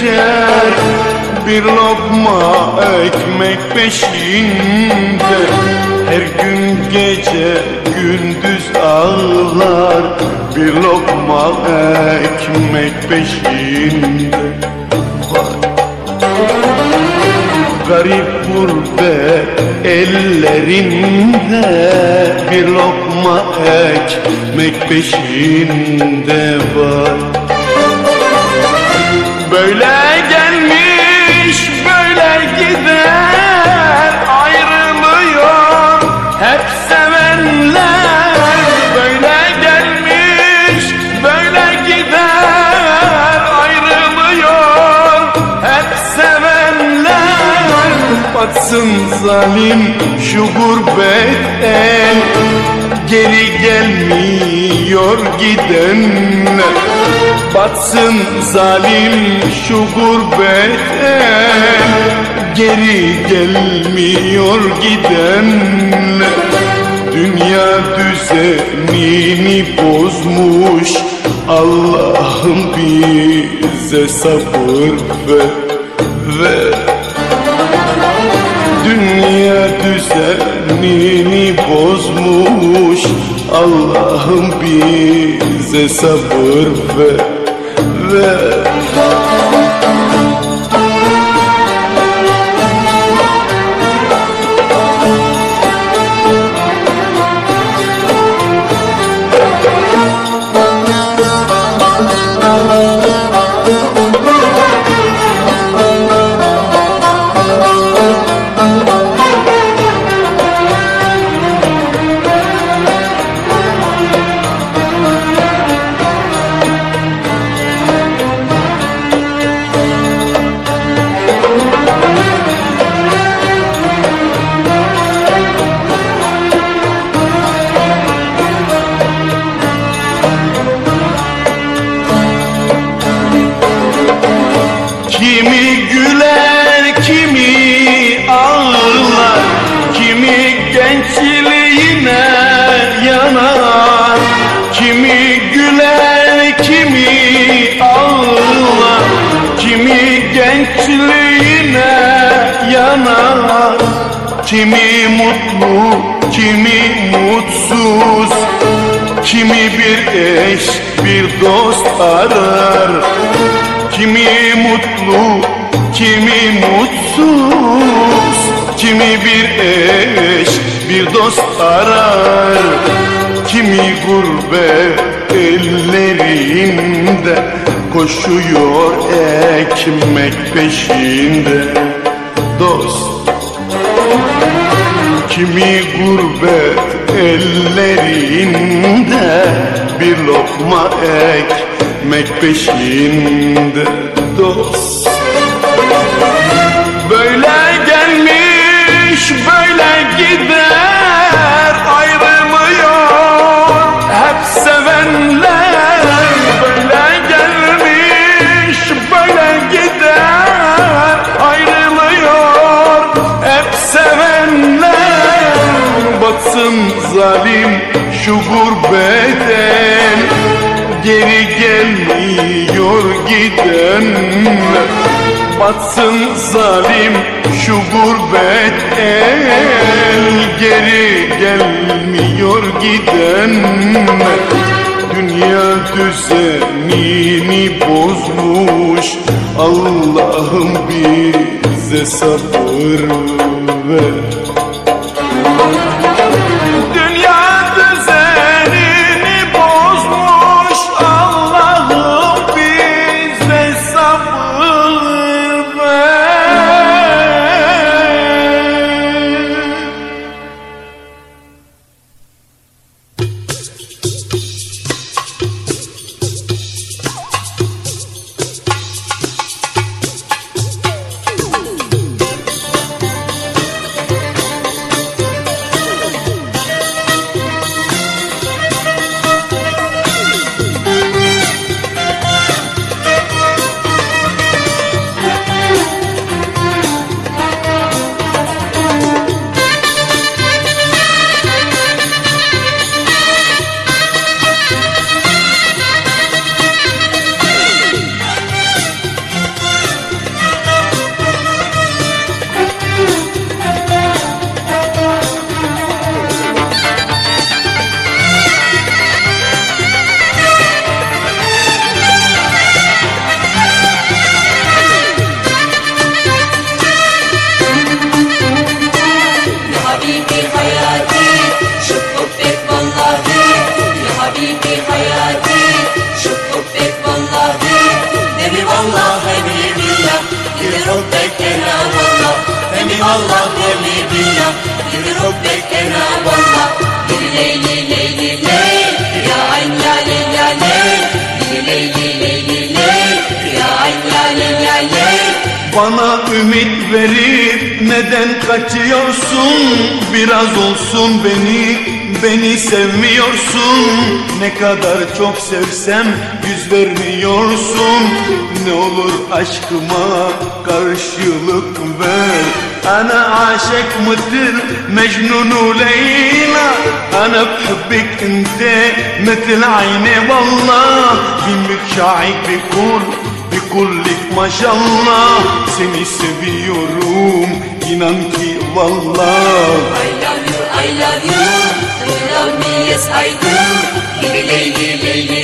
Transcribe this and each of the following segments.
göçer Bir lokma ekmek peşinde. Her gün gece gündüz ağlar Bir lokma ekmek peşinde. Garip gurbet ellerinde Bir lokma ekmek peşinde var zalim şu gurbet el Geri gelmiyor gidenler. Batsın zalim şu gurbet el Geri gelmiyor gidenler. Dünya düzenini bozmuş. Allah'ım bize sabır ver, düzenini bozmuş. Allah'ım bize sabır ver, ver Kimi mutlu, kimi mutsuz. Kimi bir eş, bir dost arar. Kimi mutlu, kimi mutsuz. Kimi bir eş, bir dost arar. Kimi gurbet ellerinde Koşuyor ekmek peşinde. Dost Kimi gurbet ellerinde Bir lokma ekmek peşinde. Dost Geri gelmiyor gidenler. Batsın zalim şu gurbet el Geri gelmiyor gidenler. Dünya düzenini bozmuş Allah'ım bize sabır ver aşkıma karşılık ver أنا عاشق مثل مجنون وليلى أنا بحبك أنت مثل عيني والله Kimlik şahit bir kul bir kullik maşallah Seni seviyorum inan ki vallah I love you, I love you. You love me, yes I do. Lili lili lili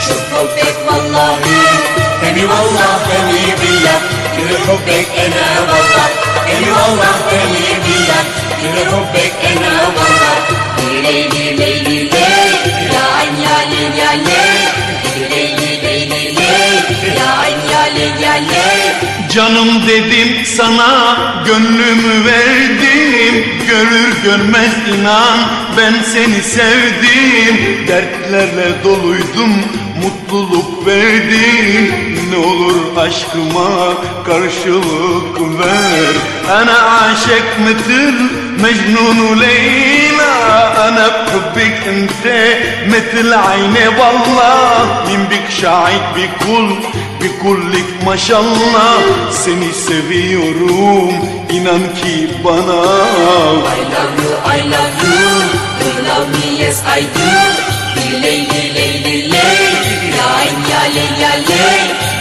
حبك والله بني والله بني بيك كل حبك انا والله بني والله بني بيك كل حبك انا والله ليلي ليلي ليلي يا عين يا ليل يا ليل ليلي ليلي ليلي يا عين يا ليل يا ليل Canım dedim sana gönlümü verdim Görür görmez inan ben seni sevdim Dertlerle doluydum mutluluk verdim Ne olur aşkıma karşılık ver Ana aşık mıtır mecnun Leyla Ana بحبك انت مثل عيني والله Min bik şahit bir kul bir kullik maşallah Seni seviyorum inan ki bana I love you, I love you. You love me, yes I do. Lady, lady, lady, ya yeah, yeah, yeah.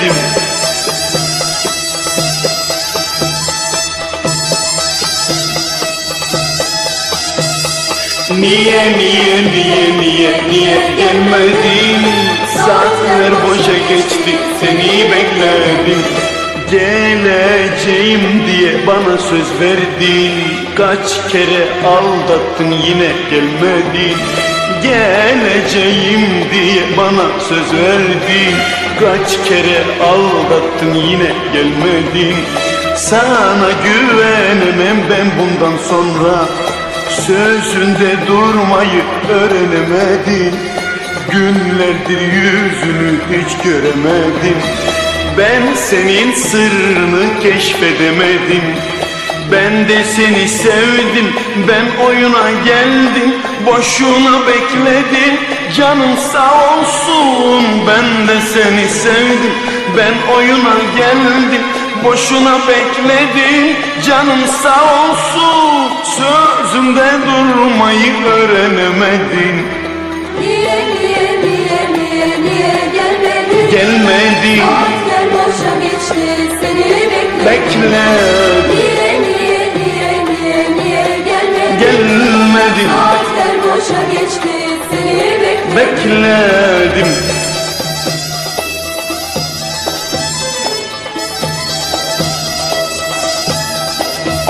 Bekledim Niye niye niye niye niye gelmedin. Saatler boşa geçti seni bekledim. Geleceğim diye bana söz verdin. Kaç kere aldattın yine gelmedin Geleceğim diye bana söz verdin Kaç kere aldattın yine gelmedin. Sana güvenemem ben bundan sonra. Sözünde durmayı öğrenemedin Günlerdir yüzünü hiç göremedim. Ben senin sırrını keşfedemedim Ben de seni sevdim Ben oyuna geldim Boşuna bekledim Canın sağ olsun Ben de seni sevdim Ben oyuna geldim Boşuna bekledin canım sağ olsun Sözümde durmayı öğrenemedin Niye niye niye niye niye gelmedin Gelmedin Saatler boşa geçti seni bekledim Bekledim Boşa geçti seni bekledim. Bekledim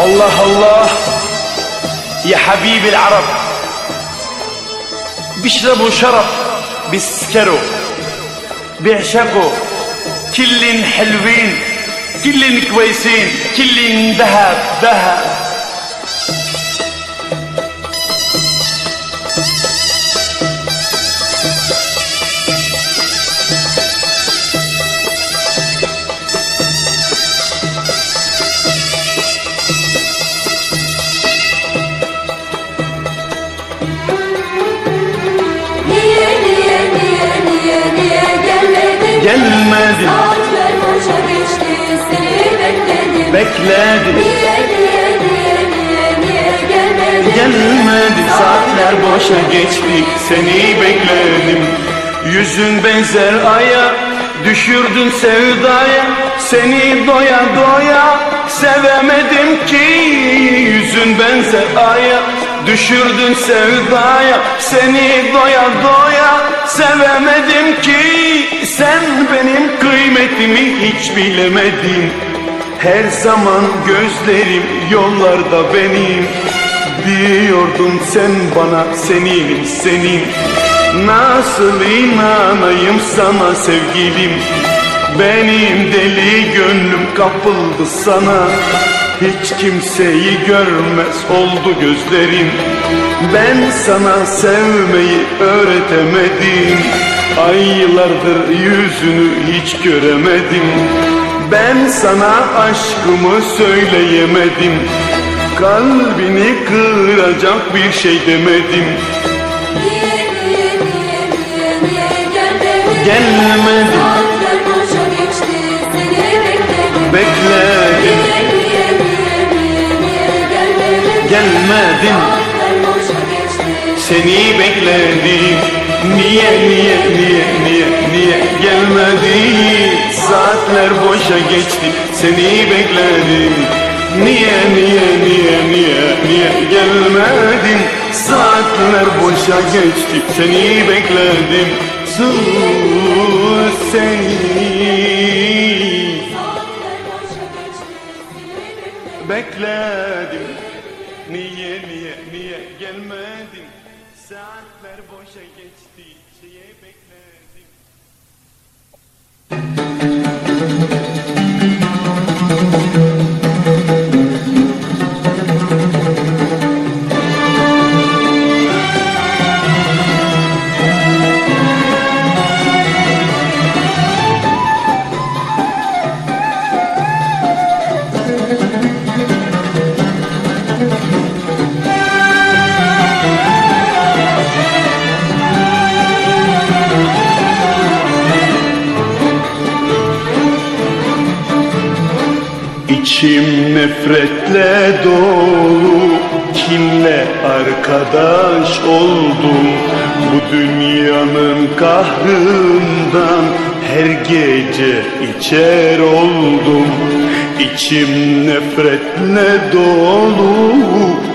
الله الله يا حبيب العرب بيشربوا شرب بيسكروا بيعشقوا كلن حلوين كلن كويسين كلن ذهب ذهب gelmedin gelmedin Saatler boşa geçti seni bekledim. Bekledim. Niye niye niye niye niye gelmedin? Gelmedi saatler boşa geçti seni bekledim. Yüzün benzer aya düşürdün sevdaya. Seni doya doya sevemedim ki. Yüzün benzer aya düşürdün sevdaya. Seni doya doya sevemedim ki. Sen benim kıymetimi hiç bilemedin. Her zaman gözlerim yollarda benim. Diyordun sen bana seninim senin. Nasıl inanayım sana sevgilim? Benim deli gönlüm kapıldı sana. Hiç kimseyi görmez oldu gözlerim Ben sana sevmeyi öğretemedim. Aylardır yüzünü hiç göremedim. Ben sana aşkımı söyleyemedim. Kalbini kıracak bir şey demedim. Niye niye niye niye niye seni bekledim. Bekledim Niye seni bekledim. Niye niye niye niye niye gelmedin Saatler boşa geçti seni bekledim. Niye niye niye niye niye gelmedin Saatler boşa geçti seni bekledim. Sus seni Bekledim. Niye niye niye gelmedin Saatler boşa geçti. Şeye bekledim İçim nefretle dolu. Kinle arkadaş oldum Bu dünyanın kahrından Her gece içer oldum. İçim nefretle dolu.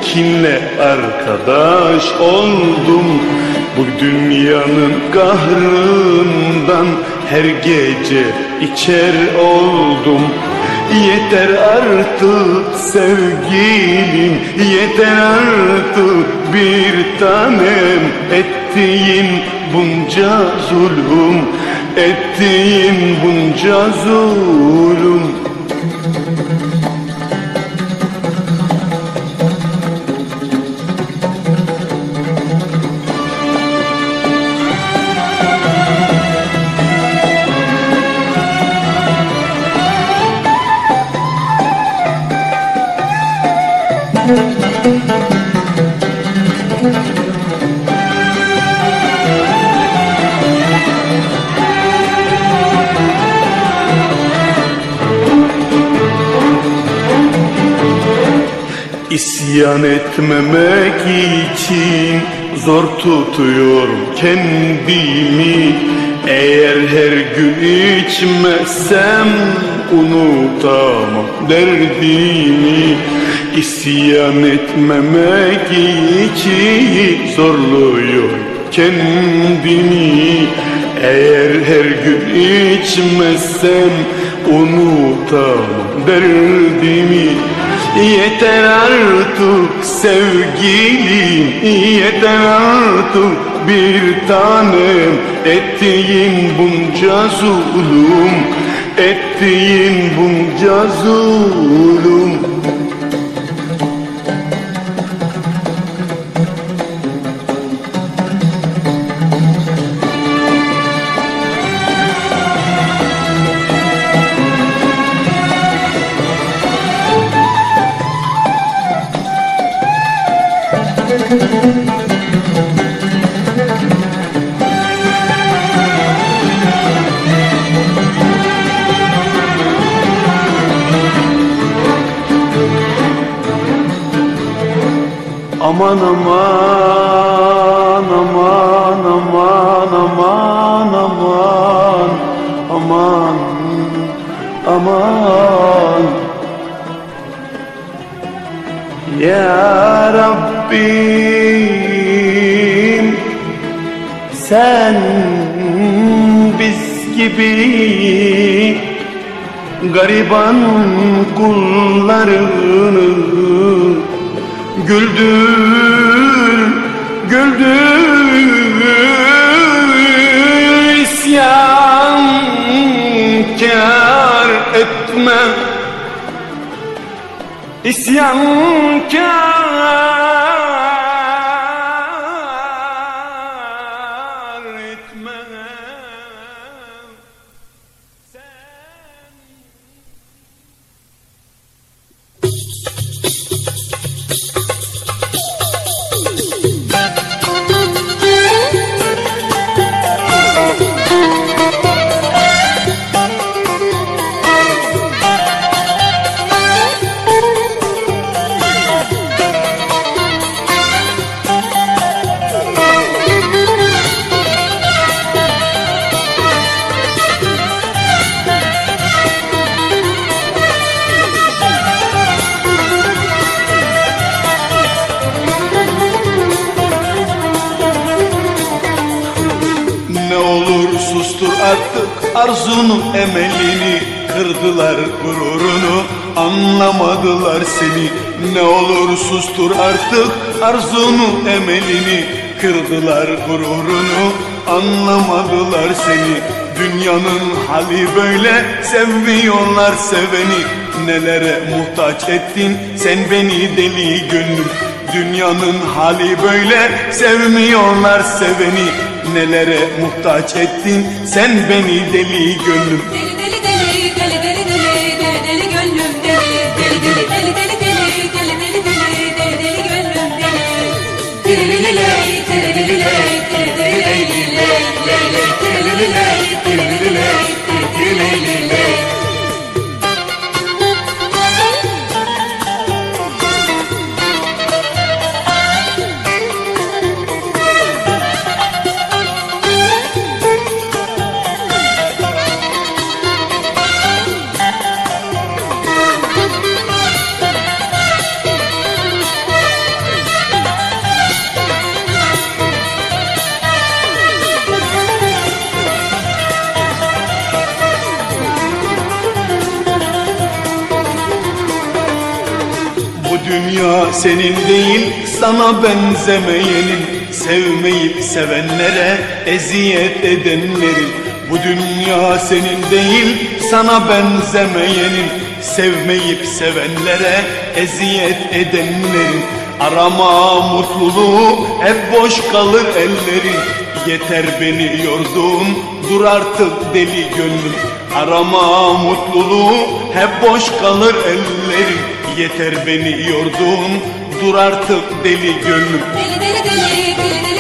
Kinle arkadaş oldum? Bu dünyanın kahrından Her gece içer oldum Yeter artık sevgilim Yeter artık bir tanem. Ettiğin bunca zulüm Ettiğin bunca zulüm İsyan etmemek için zor tutuyorum kendimi. Eğer her gün içmezsem unutamam derdimi. İsyan etmemek için zorluyor kendimi. Eğer her gün içmezsem unutamam derdimi Yeter artık sevgilim Yeter artık bir tanem. Ettiğin bunca zulüm Ettiğin bunca zulüm gariban kullarını Güldür, güldür. İsyan kar etme İsyan kar arzunu emelini Kırdılar gururunu. Anlamadılar seni. Ne olur sustur artık. Arzunu emelini Kırdılar gururunu. Anlamadılar seni. Dünyanın hali böyle. Sevmiyorlar seveni. Nelere muhtaç ettin sen beni deli gönlüm. Dünyanın hali böyle. Sevmiyorlar seveni Nelere muhtaç ettin sen beni deli gönlüm Deli deli deli senin değil sana benzemeyenin Sevmeyip sevenlere eziyet edenlerin. Bu dünya senin değil sana benzemeyenin Sevmeyip sevenlere eziyet edenlerin. Arama mutluluğu hep boş kalır ellerin. Yeter beni yordun dur artık deli gönlüm. Arama mutluluğu hep boş kalır ellerin Yeter beni yordun. Dur artık deli gönlüm Deli deli deli deli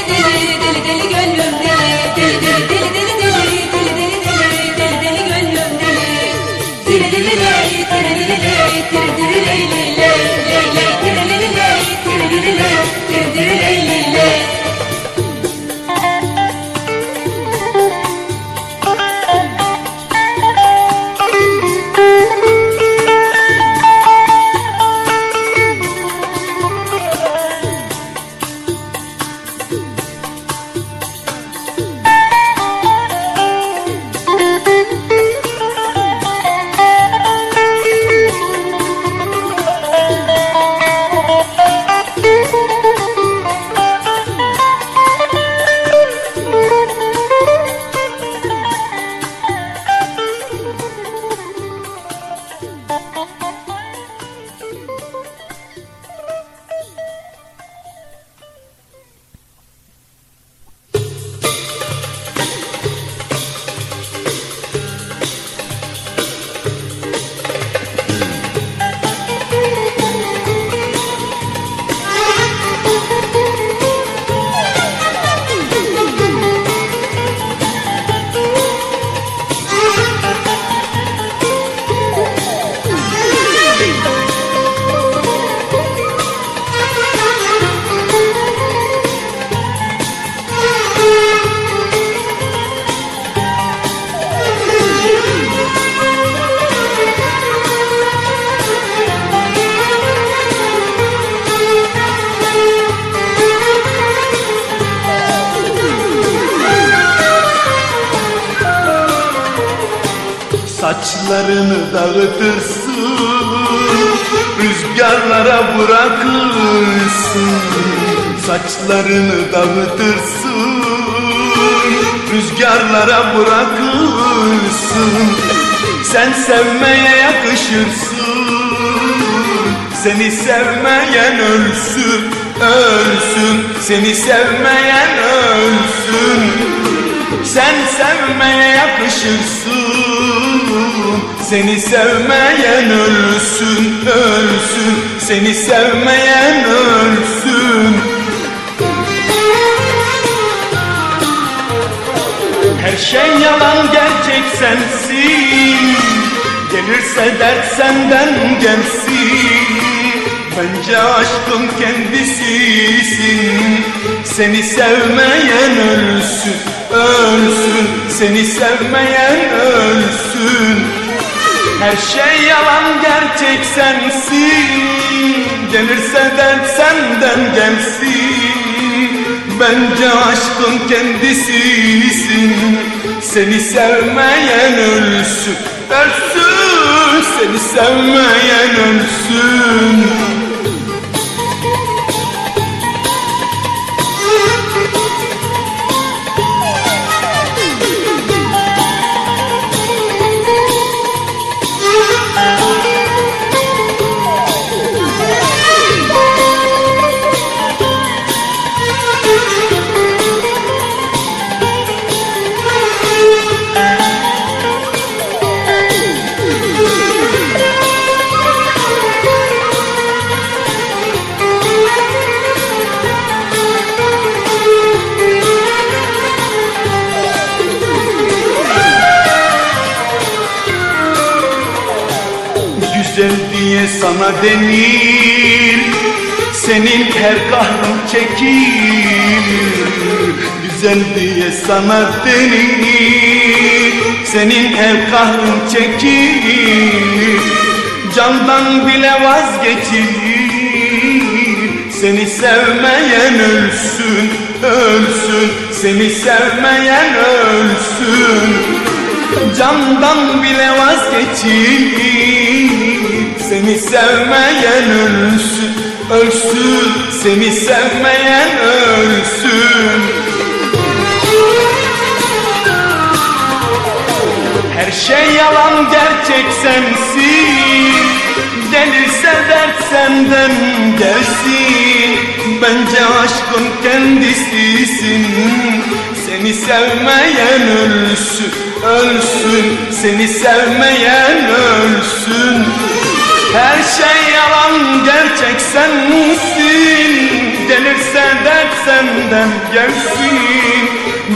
Seni sevmeyen ölsün Her şey yalan gerçek sensin. Gelirse dert senden gelsin. Bence aşkın kendisisin. Seni sevmeyen ölsün, ölsün Seni sevmeyen ölsün Her şey yalan gerçek sensin. Gelirse dert senden gelsin. Bence aşkın kendisisin. Seni sevmeyen ölsün Ölsün. Seni sevmeyen ölsün sana denir Senin her kahrın çekilir. Güzel diye sana denir Senin her kahrın çekilir. Candan bile vazgeçilir. Seni sevmeyen ölsün, ölsün. Seni sevmeyen ölsün. Candan bile vazgeçilir Seni sevmeyen ölsün, ölsün. Seni sevmeyen ölsün. Her şey yalan gerçek sensin. Gelirse dert senden gelsin. Bence aşkın kendisisin. Seni sevmeyen ölsün, ölsün. Seni sevmeyen ölsün Her şey yalan gerçek sensin Gelirse dert senden gelsin.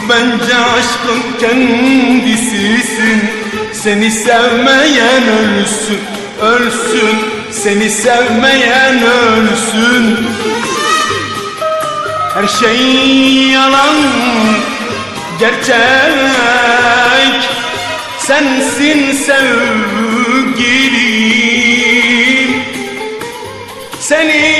Bence aşkın kendisisin. Seni sevmeyen ölsün, ölsün. Seni sevmeyen ölsün Her şey yalan gerçek. Sensin sevgilim Seni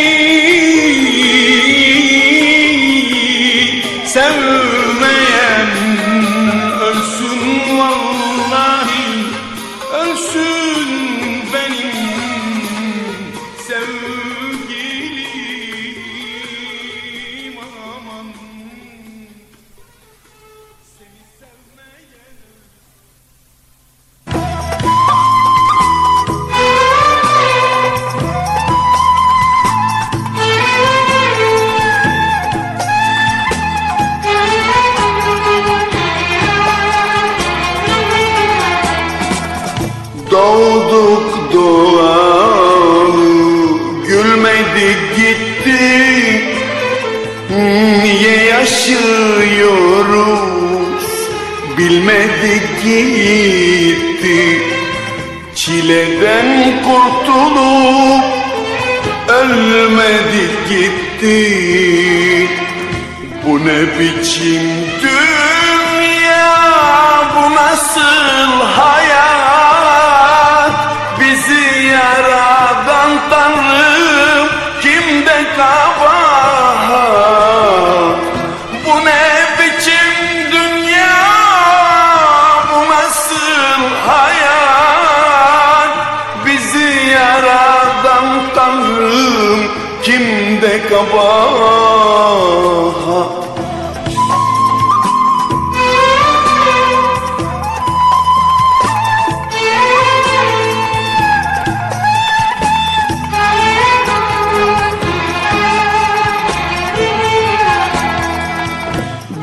yaşıyoruz Bilmedi gitti Çileden kurtulup Ölmedi gitti. Bu ne biçim dünya? Bu nasıl hayat? Bizi yaradan kabahat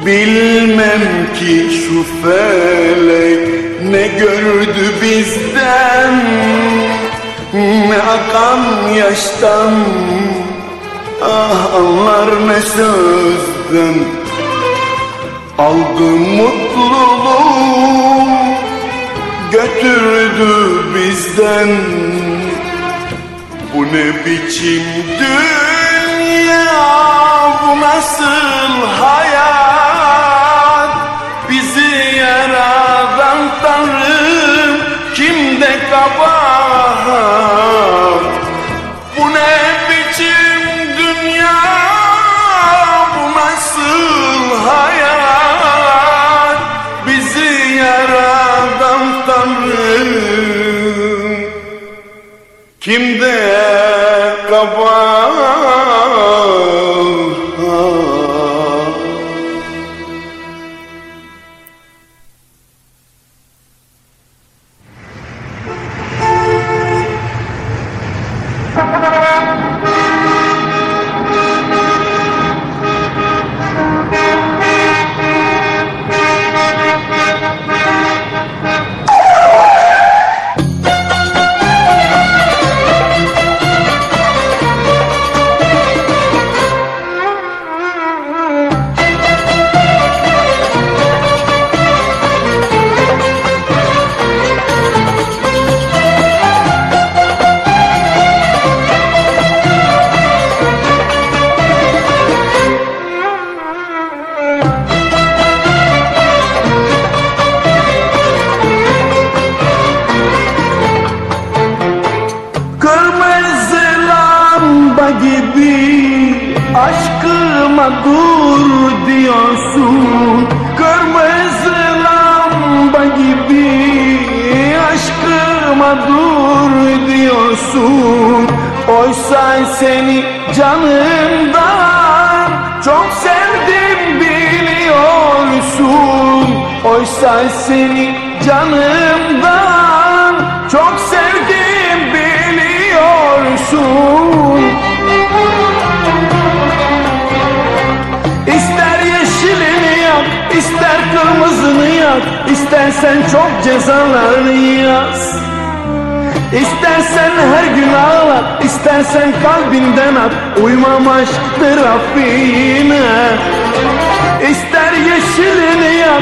Bilmem ki şu felek ne gördü bizden Ne akan yaştan ah anlar ne sözden Aldı mutluluğu götürdü bizden. Bu ne biçim dünya bu nasıl hayat? Bizi yaradan Tanrım kimde kabahat Kimde kabahat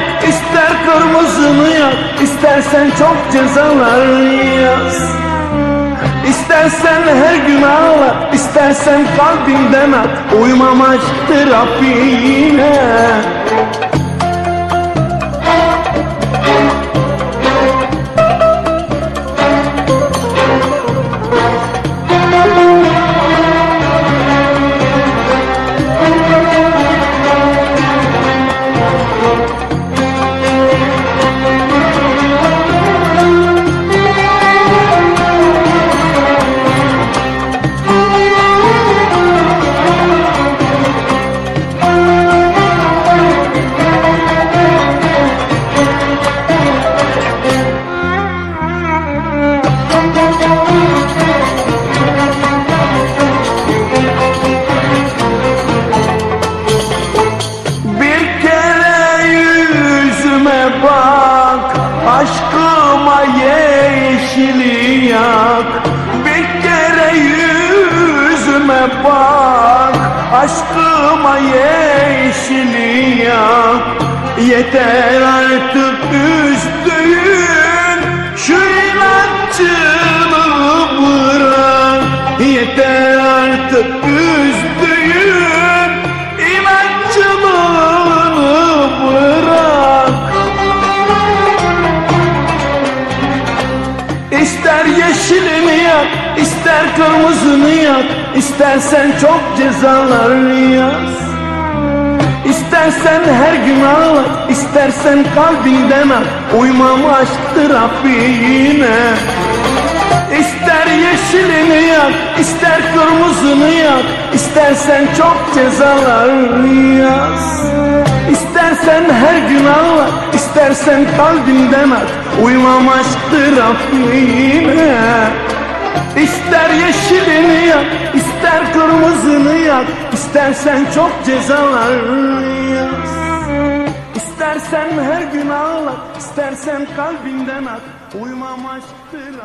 yak, ister kırmızını yak İstersen çok cezalarını yaz. İstersen her gün ağlat, istersen kalbinden at. Uymam aşk Yeter artık üzdüğün Şu inatçılığı bırak. Yeter artık üzdüğün İnatçılığını bırak. İster yeşilini yak, ister kırmızını yak İstersen çok cezalarını yaz. İstersen her gün ağlat, istersen kalbinden at Uymam aşk trafiğine İster yeşilini yak, ister kırmızını yak İstersen çok cezalar yaz. İstersen her gün ağla istersen kalbinden at Uymam aşktır affine İster yeşilini yak, ister kırmızını yak İstersen çok cezalar yaz İstersen her gün ağla, istersen kalbinden at. Uymam aşktır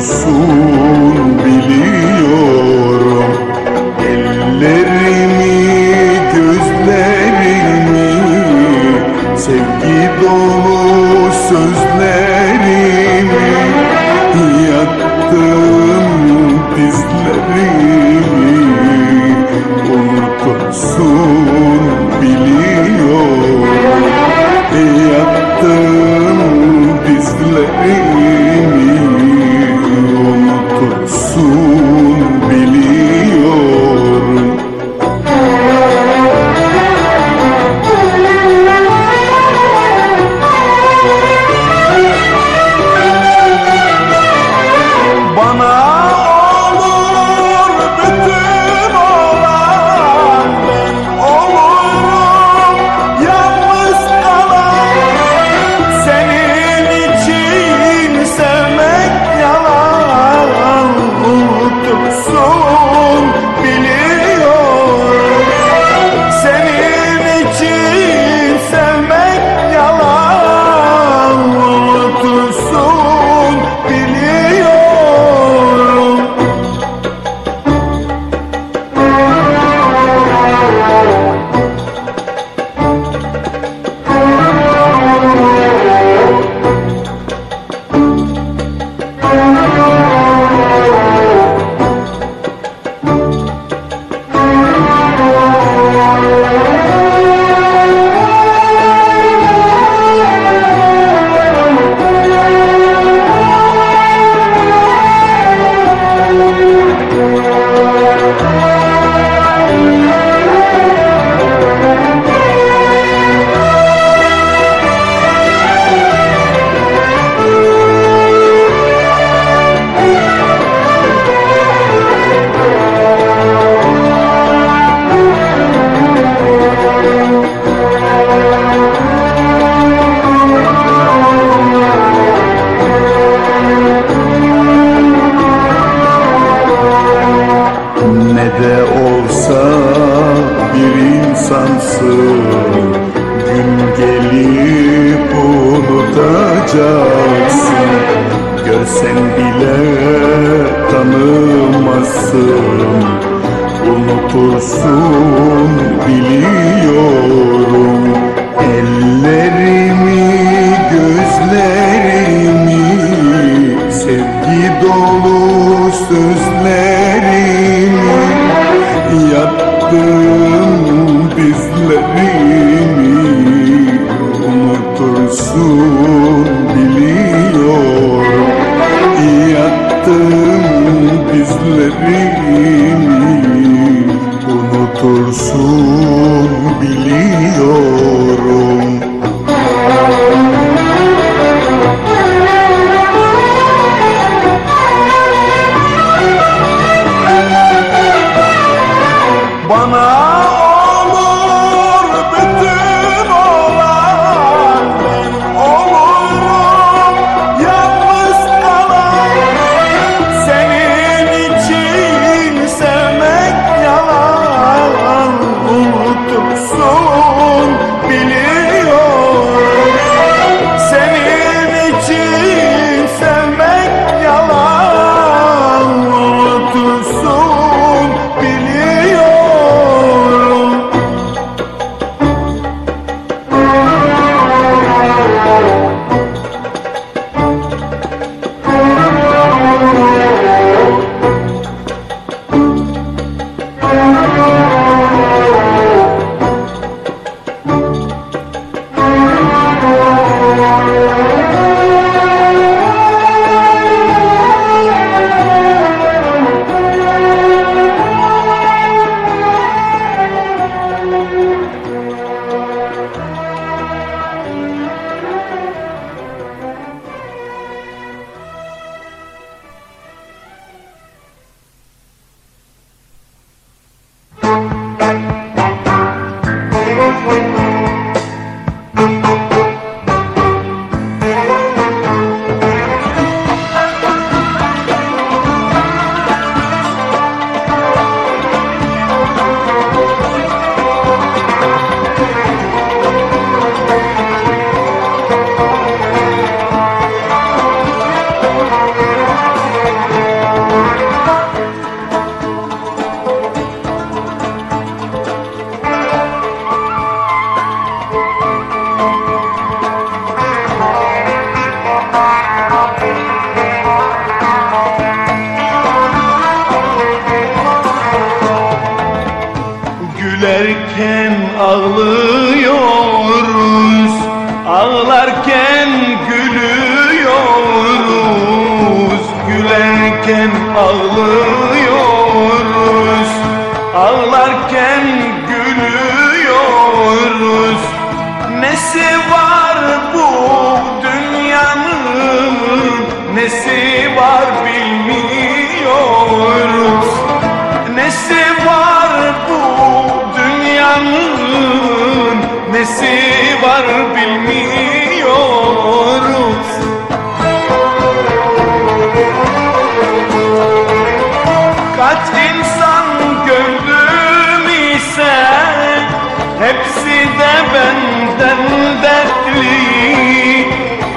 Unutursun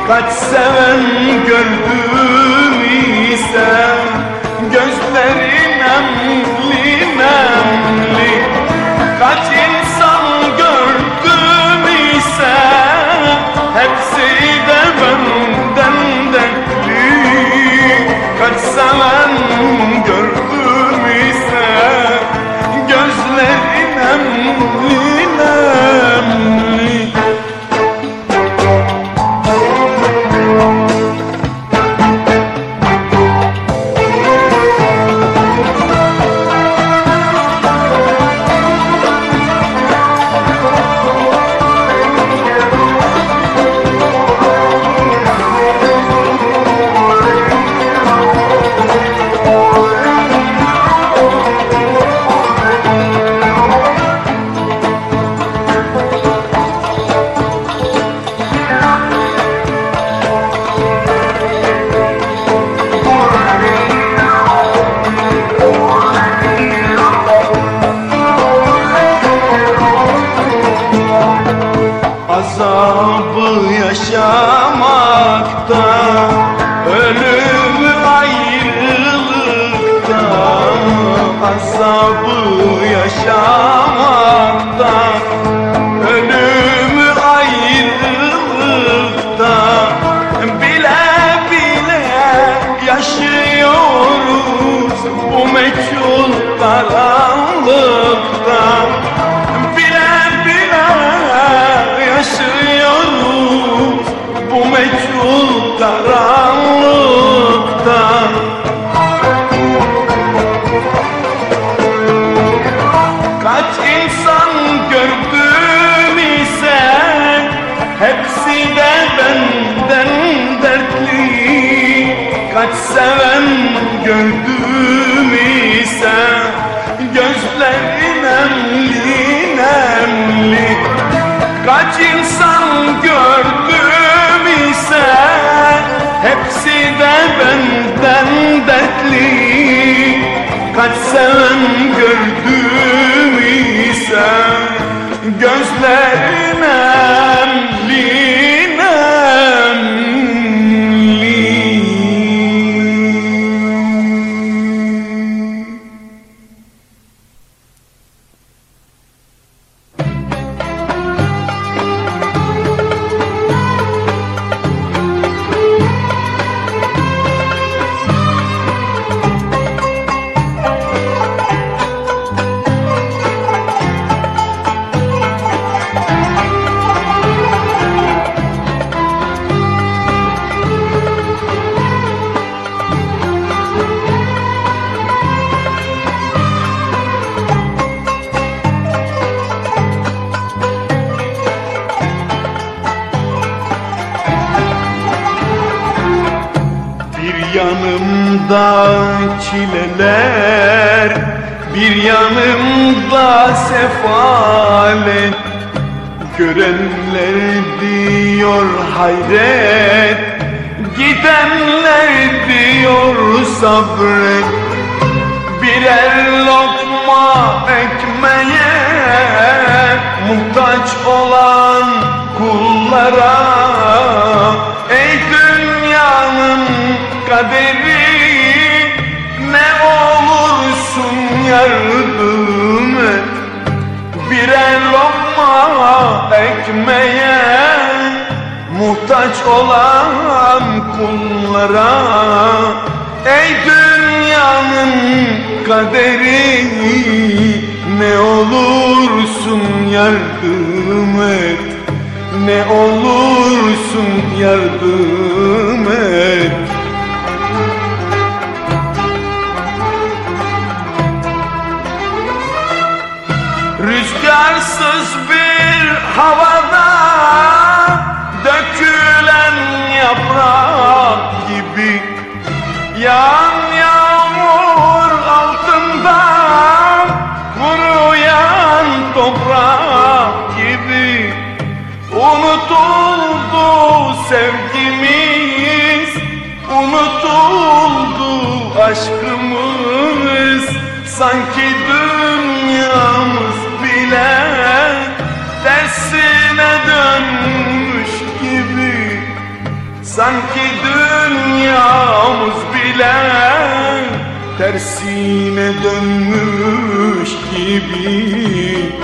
Kaç seven gördüm ise Kaç insan gördüm ise Hepsi de benden dertli. Kaç seven gördüm ise Gözlerine nemli yanımda çileler Bir yanımda sefalet Görenler diyor hayret. Gidenler diyor sabret. Birer lokma ekmeğe Muhtaç olan kullara kaderi Ne olursun yardım et Birer lokma ekmeğe Muhtaç olan kullara. Ey dünyanın kaderi Ne olursun yardım et Ne olursun yardım et Rüzgarsız bir havada dökülen yaprak gibi Yağan yağmur altında kuruyan toprak gibi Unutuldu sevgimiz, unutuldu aşkımız Sanki dünyamız tersine dönmüş gibi. Sanki dünyamız bile tersine dönmüş gibi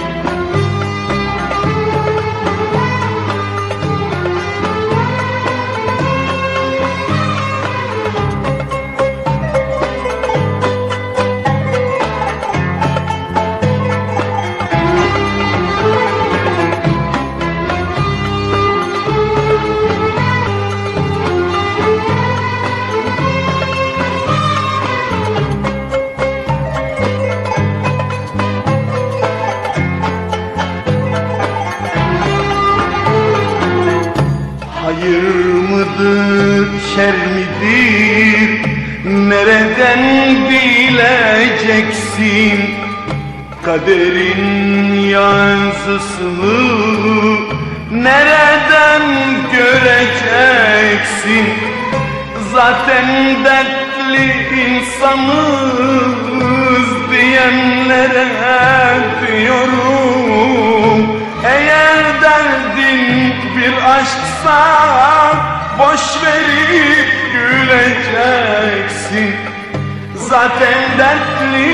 Kaderin yazısını nereden göreceksin? Zaten dertli insanız diyenlere diyorum Eğer derdin bir aşksa boş verip güleceksin Zaten dertli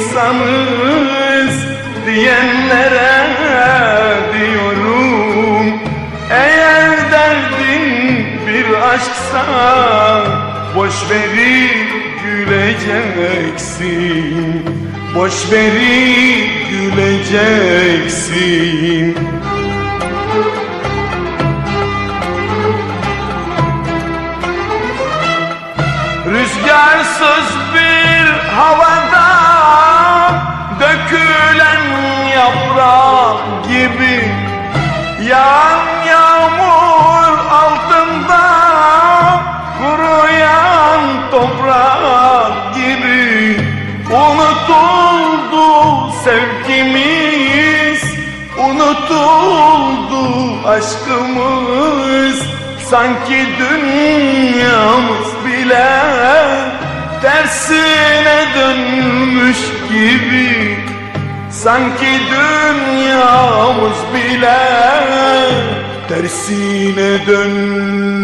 insanız diyenlere diyorum. Eğer derdin bir aşksa boş verip güleceksin. Boş verip güleceksin Yağan yağmur altında kuruyan toprak gibi unutuldu sevgimiz unutuldu aşkımız. Sanki dünyamız bile tersine dönmüş gibi Sanki dünyamız bile tersine döndü.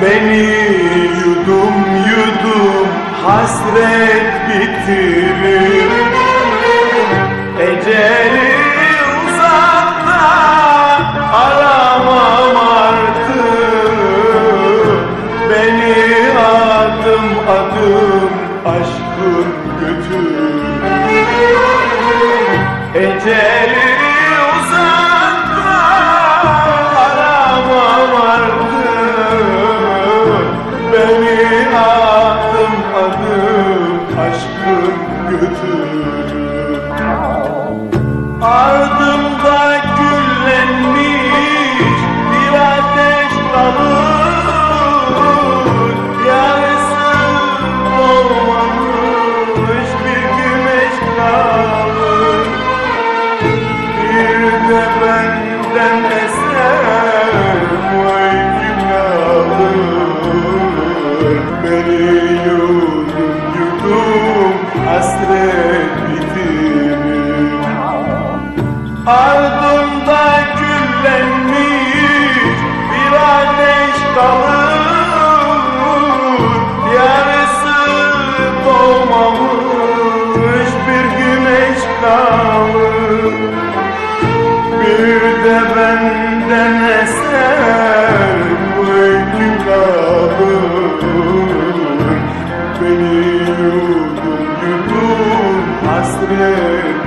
Beni yudum yudum hasret bitirir. Ecel de benden eser bu kitabın Beni yudum yudum hasret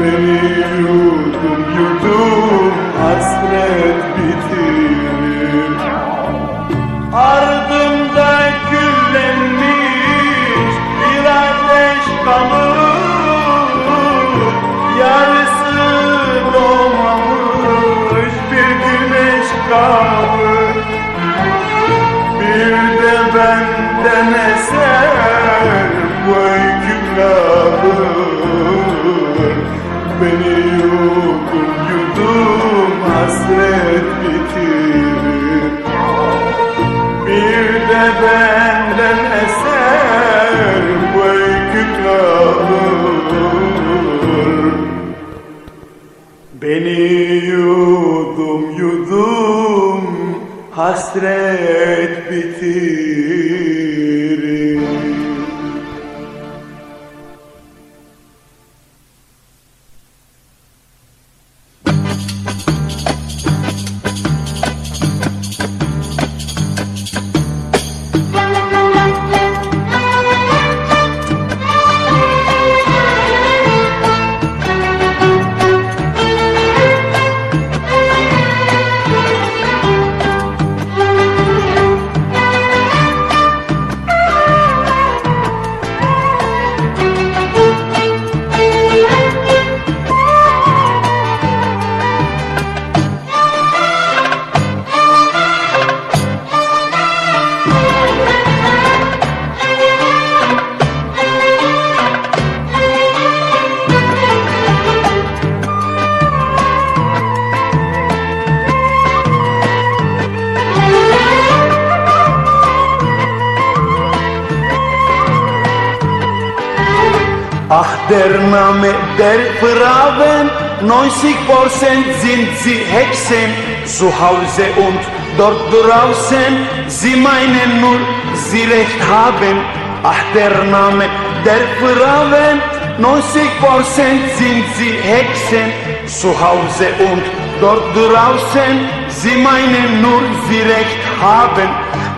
Beni yudum yudum hasret bitirir Ardımda küllenmiş bir ateş kalır Yarısı doğmamış bir güneş kalır Bir de benden eser bu öykü kalır Beni yudum yudum hasret bitirir. Bir de benden eser bu öykü kalır. Beni yudum yudum hasret bitirir der Name der Frauen, 90% sind sie Hexen, zu Hause und dort draußen, sie meinen nur, sie recht haben. Ach, der Name der Frauen, 90% sind sie Hexen, zu Hause und dort draußen, sie meinen nur, sie recht haben.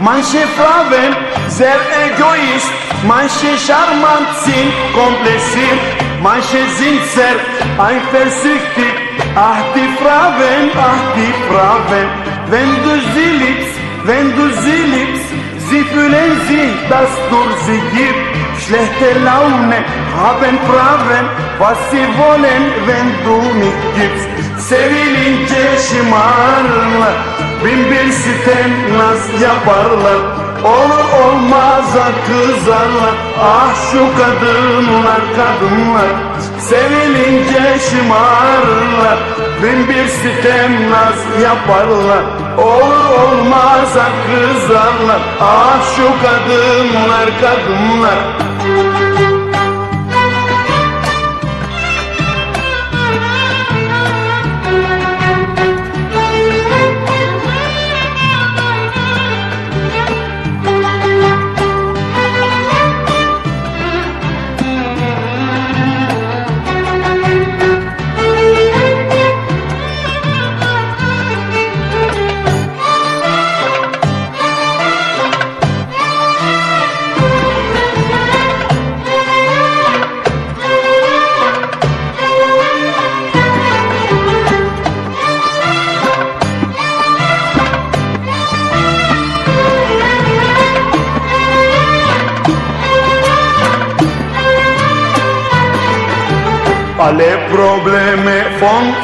Manche Frauen sehr egoist, manche charmant sind kompliziert, manche sind sehr eifersüchtig. Ach die Frauen, ach die Frauen, wenn du sie liebst, wenn du sie liebst, sie fühlen sich, dass du sie gibst. Schlechte Laune haben Frauen, was sie wollen, wenn du nicht gibst. Sevilince şımarlar, bin bir sitem naz yaparlar. Olur olmaza kızarlar, ah şu kadınlar kadınlar. Sevilince şımarlar, bin bir sitem naz yaparlar. Olur olmaza kızarlar, ah şu kadınlar kadınlar.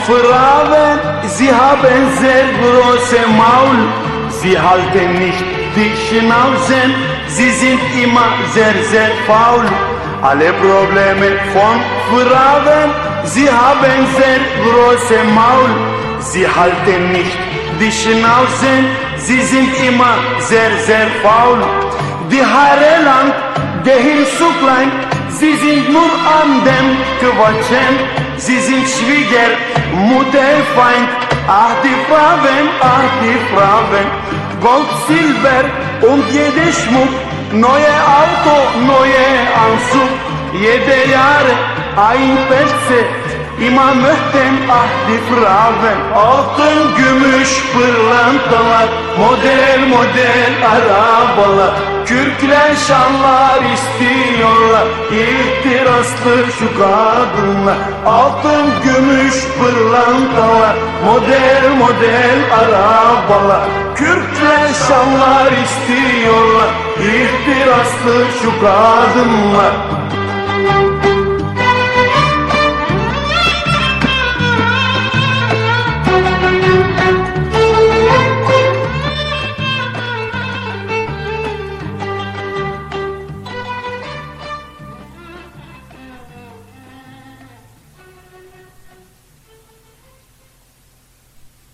Frauen, sie haben sehr große Maul, sie halten nicht die Schnauzen, sie sind immer sehr, sehr faul. Alle Probleme von Frauen, sie haben sehr große Maul, sie halten nicht die Schnauzen, sie sind immer sehr, sehr faul. Die Haare lang, gehen zu klein, Sie sind nur an dem Quatschen, sie sind Schwieger, Mutterfeind. Ach die Frauen, ach die Frauen, Gold, Silber und jede Schmuck, neue Auto, neue Anzug, jede Jahre ein Pelze, immer möchten ah die Frauen, altın, gümüş, pırlantalar, model model arabalar, Kürkler şanlar istiyorlar İhtiraslı şu kadınlar. Altın gümüş pırlantalar Model model arabalar. Kürkler şanlar istiyorlar İhtiraslı şu kadınlar